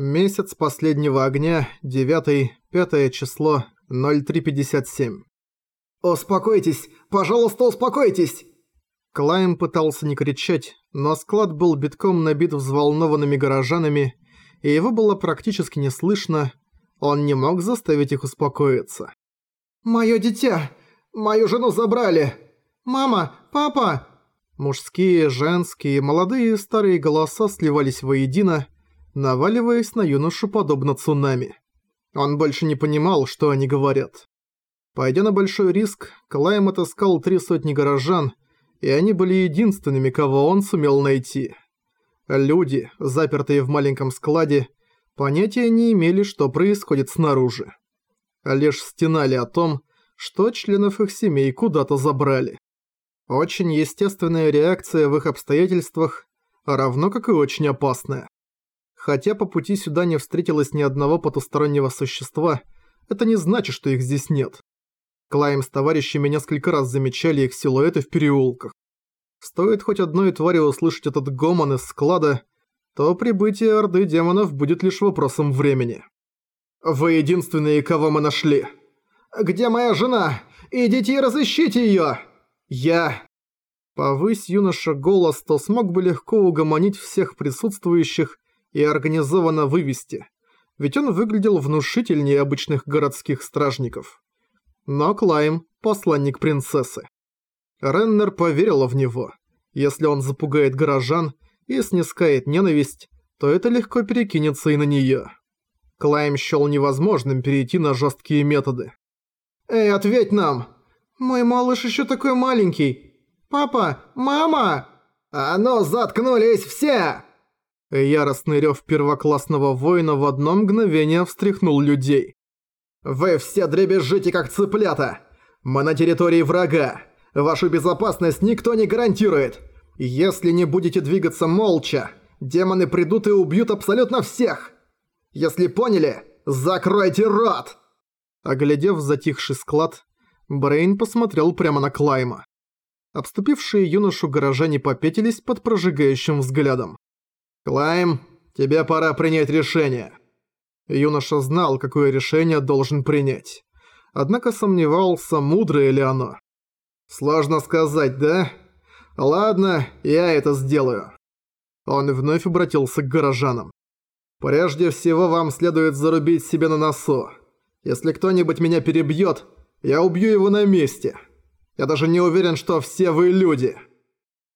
Месяц последнего огня, 9 5 число, 0357. «Успокойтесь! Пожалуйста, успокойтесь!» Клайм пытался не кричать, но склад был битком набит взволнованными горожанами, и его было практически не слышно, он не мог заставить их успокоиться. «Моё дитя! Мою жену забрали! Мама! Папа!» Мужские, женские, молодые и старые голоса сливались воедино, наваливаясь на юношу подобно цунами. Он больше не понимал, что они говорят. Пойдя на большой риск, Клайм отыскал три сотни горожан, и они были единственными, кого он сумел найти. Люди, запертые в маленьком складе, понятия не имели, что происходит снаружи. Лишь стенали о том, что членов их семей куда-то забрали. Очень естественная реакция в их обстоятельствах, равно как и очень опасная. Хотя по пути сюда не встретилось ни одного потустороннего существа, это не значит, что их здесь нет. Клайм с товарищами несколько раз замечали их силуэты в переулках. Стоит хоть одной твари услышать этот гомон из склада, то прибытие Орды демонов будет лишь вопросом времени. «Вы единственные, кого мы нашли. Где моя жена? Идите и разыщите её!» «Я...» Повысь юноша голос, то смог бы легко угомонить всех присутствующих и организованно вывести, ведь он выглядел внушительнее обычных городских стражников. Но Клайм – посланник принцессы. Реннер поверила в него. Если он запугает горожан и снискает ненависть, то это легко перекинется и на неё. Клайм счёл невозможным перейти на жесткие методы. «Эй, ответь нам! Мой малыш ещё такой маленький! Папа! Мама! А ну, заткнулись все!» Яростный рёв первоклассного воина в одно мгновение встряхнул людей. «Вы все дребезжите как цыплята! Мы на территории врага! Вашу безопасность никто не гарантирует! Если не будете двигаться молча, демоны придут и убьют абсолютно всех! Если поняли, закройте рот!» Оглядев затихший склад, Брейн посмотрел прямо на Клайма. Обступившие юношу горожане попятились под прожигающим взглядом. «Клайм, тебе пора принять решение». Юноша знал, какое решение должен принять. Однако сомневался, мудрое ли оно. «Сложно сказать, да? Ладно, я это сделаю». Он вновь обратился к горожанам. «Прежде всего вам следует зарубить себе на носу. Если кто-нибудь меня перебьет, я убью его на месте. Я даже не уверен, что все вы люди».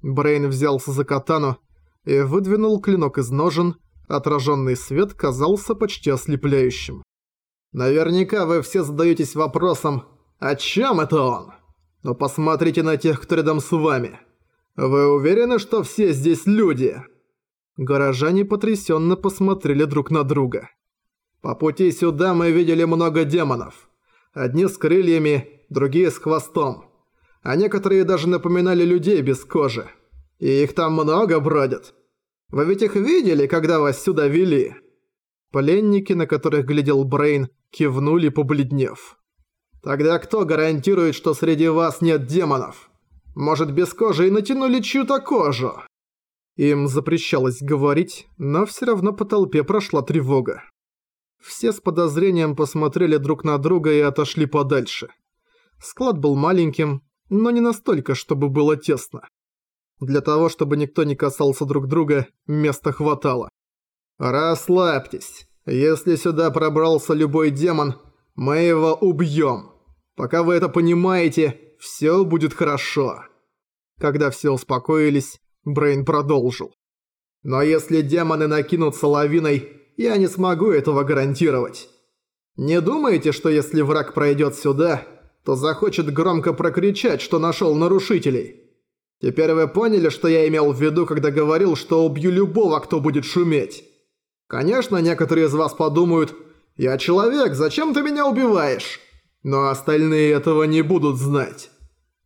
Брейн взялся за катану и выдвинул клинок из ножен, отраженный свет казался почти ослепляющим. «Наверняка вы все задаетесь вопросом, о чем это он? Но посмотрите на тех, кто рядом с вами. Вы уверены, что все здесь люди?» Горожане потрясенно посмотрели друг на друга. «По пути сюда мы видели много демонов. Одни с крыльями, другие с хвостом. А некоторые даже напоминали людей без кожи. И их там много бродят. Вы ведь их видели, когда вас сюда вели?» Пленники, на которых глядел Брейн, кивнули, побледнев. «Тогда кто гарантирует, что среди вас нет демонов? Может, без кожи и натянули чью-то кожу?» Им запрещалось говорить, но все равно по толпе прошла тревога. Все с подозрением посмотрели друг на друга и отошли подальше. Склад был маленьким, но не настолько, чтобы было тесно. Для того, чтобы никто не касался друг друга, места хватало. «Расслабьтесь. Если сюда пробрался любой демон, мы его убьем. Пока вы это понимаете, все будет хорошо». Когда все успокоились, Брейн продолжил. «Но если демоны накинутся лавиной, я не смогу этого гарантировать. Не думаете, что если враг пройдет сюда, то захочет громко прокричать, что нашел нарушителей?» Теперь вы поняли, что я имел в виду, когда говорил, что убью любого, кто будет шуметь? Конечно, некоторые из вас подумают, «Я человек, зачем ты меня убиваешь?» Но остальные этого не будут знать.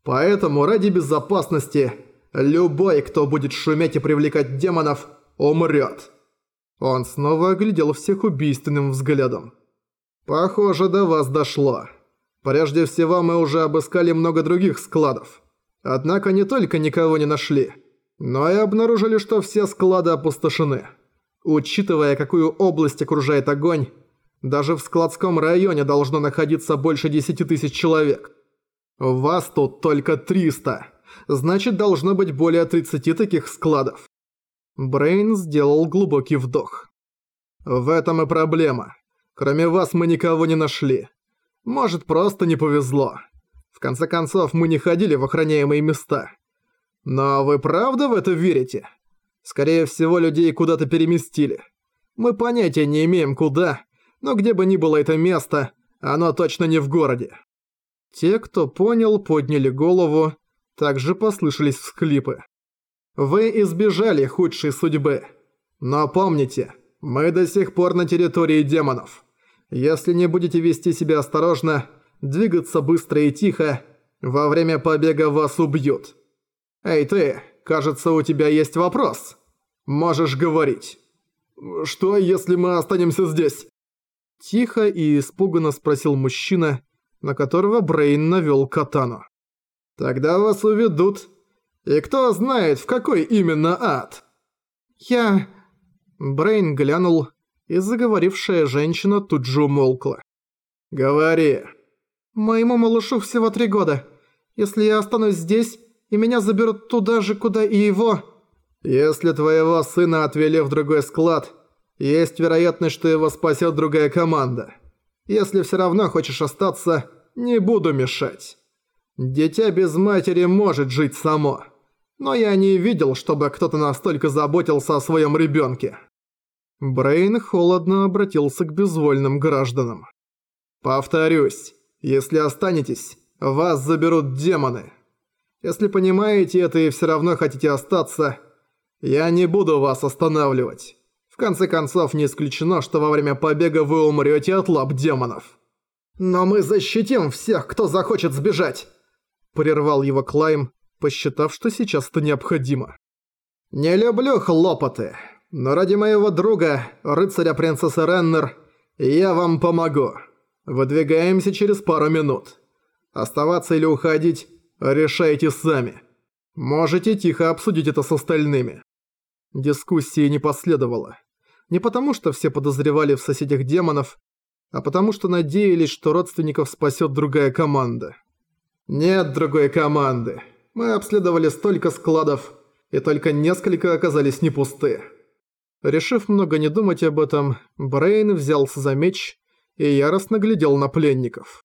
Поэтому ради безопасности, любой, кто будет шуметь и привлекать демонов, умрет. Он снова оглядел всех убийственным взглядом. «Похоже, до вас дошло. Прежде всего, мы уже обыскали много других складов. Однако не только никого не нашли, но и обнаружили, что все склады опустошены. Учитывая, какую область окружает огонь, даже в складском районе должно находиться больше 10 тысяч человек. Вас тут только 300. Значит, должно быть более 30 таких складов. Брейн сделал глубокий вдох. В этом и проблема. Кроме вас мы никого не нашли. Может, просто не повезло. В конце концов, мы не ходили в охраняемые места. Но вы правда в это верите? Скорее всего, людей куда-то переместили. Мы понятия не имеем куда, но где бы ни было это место, оно точно не в городе. Те, кто понял, подняли голову, также послышались всклипы. Вы избежали худшей судьбы. Но помните, мы до сих пор на территории демонов. Если не будете вести себя осторожно, двигаться быстро и тихо, во время побега вас убьют. Эй ты, Кажется, у тебя есть вопрос. Можешь говорить. Что, если мы останемся здесь? Тихо и испуганно спросил мужчина, на которого Брейн навёл катану. Тогда вас уведут. И кто знает, в какой именно ад? Я... Брейн глянул, и заговорившая женщина тут же умолкла. «Говори». «Моему малышу всего три года. Если я останусь здесь, и меня заберут туда же, куда и его. Если твоего сына отвели в другой склад, есть вероятность, что его спасет другая команда. Если все равно хочешь остаться, не буду мешать. Дитя без матери может жить само. Но я не видел, чтобы кто-то настолько заботился о своем ребенке. Брейн холодно обратился к безвольным гражданам. «Повторюсь, если останетесь, вас заберут демоны. Если понимаете это и все равно хотите остаться, я не буду вас останавливать. В конце концов, не исключено, что во время побега вы умрете от лап демонов. Но мы защитим всех, кто захочет сбежать!» Прервал его Клайм, посчитав, что сейчас это необходимо. «Не люблю хлопоты, но ради моего друга, рыцаря принцессы Реннер, я вам помогу. Выдвигаемся через пару минут. Оставаться или уходить Решайте сами. Можете тихо обсудить это с остальными. Дискуссии не последовало. Не потому, что все подозревали в соседях демонов, а потому что надеялись, что родственников спасет другая команда. Нет другой команды. Мы обследовали столько складов, и только несколько оказались не пусты. Решив много не думать об этом, Брейн взялся за меч и яростно глядел на пленников.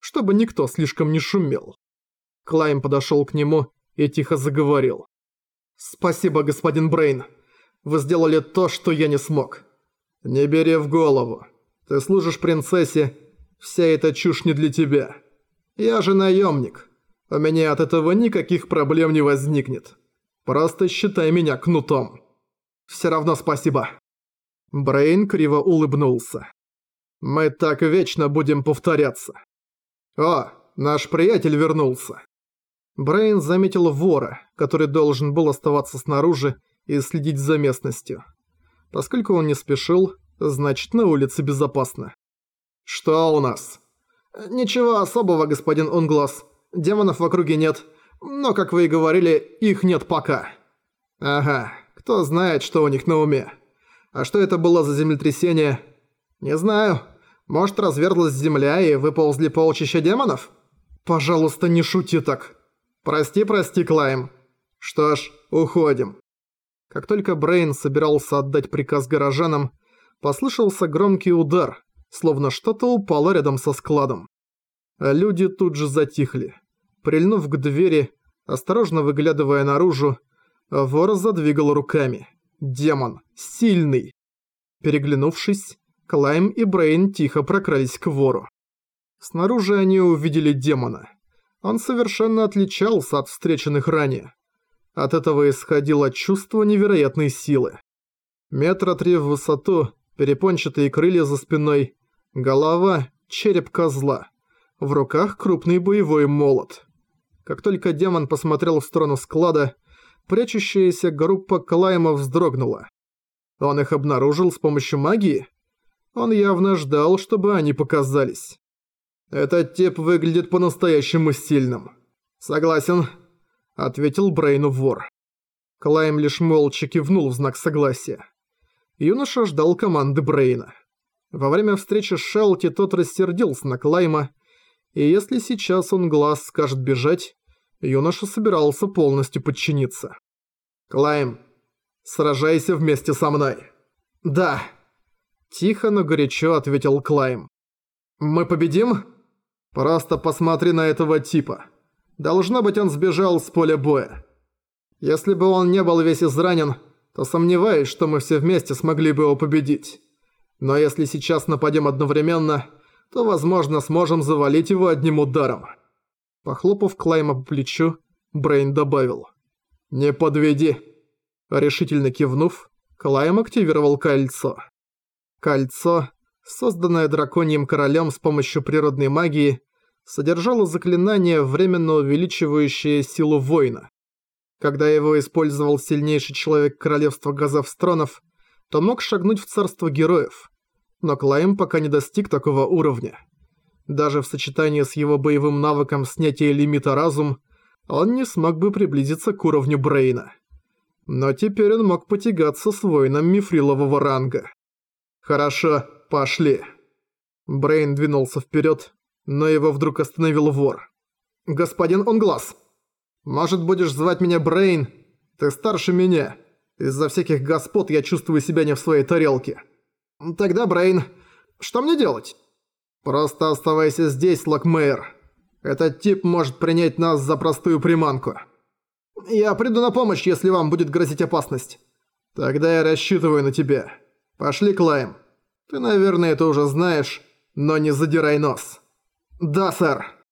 Чтобы никто слишком не шумел. Клайм подошел к нему и тихо заговорил. «Спасибо, господин Брейн. Вы сделали то, что я не смог. Не бери в голову. Ты служишь принцессе, вся эта чушь не для тебя. Я же наемник. У меня от этого никаких проблем не возникнет. Просто считай меня кнутом. Все равно спасибо». Брейн криво улыбнулся. «Мы так вечно будем повторяться». «О, наш приятель вернулся». Брейн заметил вора, который должен был оставаться снаружи и следить за местностью. Поскольку он не спешил, значит на улице безопасно. «Что у нас?» «Ничего особого, господин Унглас. Демонов в округе нет. Но, как вы и говорили, их нет пока». «Ага, кто знает, что у них на уме. А что это было за землетрясение?» «Не знаю. Может, разверзлась земля и выползли полчища демонов?» «Пожалуйста, не шути так». «Прости, прости, Клайм. Что ж, уходим». Как только Брейн собирался отдать приказ горожанам, послышался громкий удар, словно что-то упало рядом со складом. Люди тут же затихли. Прильнув к двери, осторожно выглядывая наружу, вор задвигал руками. Демон. Сильный. Переглянувшись, Клайм и Брейн тихо прокрались к вору. Снаружи они увидели демона. Он совершенно отличался от встреченных ранее. От этого исходило чувство невероятной силы. Метра три в высоту, перепончатые крылья за спиной, голова, череп козла. В руках крупный боевой молот. Как только демон посмотрел в сторону склада, прячущаяся группа Клайма вздрогнула. Он их обнаружил с помощью магии? Он явно ждал, чтобы они показались. Этот тип выглядит по-настоящему сильным. Согласен, ответил Брейну вор. Клайм лишь молча кивнул в знак согласия. Юноша ждал команды Брейна. Во время встречи с Шелти тот рассердился на Клайма, и если сейчас он глаз скажет бежать, юноша собирался полностью подчиниться. «Клайм, сражайся вместе со мной». «Да», – тихо, но горячо ответил Клайм. «Мы победим?» «Просто посмотри на этого типа. Должно быть, он сбежал с поля боя. Если бы он не был весь изранен, то сомневаюсь, что мы все вместе смогли бы его победить. Но если сейчас нападем одновременно, то, возможно, сможем завалить его одним ударом». Похлопав Клайма по плечу, Брейн добавил. «Не подведи». Решительно кивнув, Клайм активировал кольцо. Кольцо, созданное драконьим королем с помощью природной магии, содержало заклинание, временно увеличивающее силу воина. Когда его использовал сильнейший человек королевства Газовстронов, то мог шагнуть в царство героев. Но Клайм пока не достиг такого уровня. Даже в сочетании с его боевым навыком снятия лимита разум, он не смог бы приблизиться к уровню Брейна. Но теперь он мог потягаться с воином мифрилового ранга. «Хорошо, пошли». Брейн двинулся вперед, но его вдруг остановил вор. «Господин Онглас, может будешь звать меня Брейн? Ты старше меня. Из-за всяких господ я чувствую себя не в своей тарелке». «Тогда, Брейн, что мне делать?» «Просто оставайся здесь, Локмейер. Этот тип может принять нас за простую приманку». «Я приду на помощь, если вам будет грозить опасность». «Тогда я рассчитываю на тебя. Пошли, Клайм. Ты, наверное, это уже знаешь, но не задирай нос». «Да, сэр».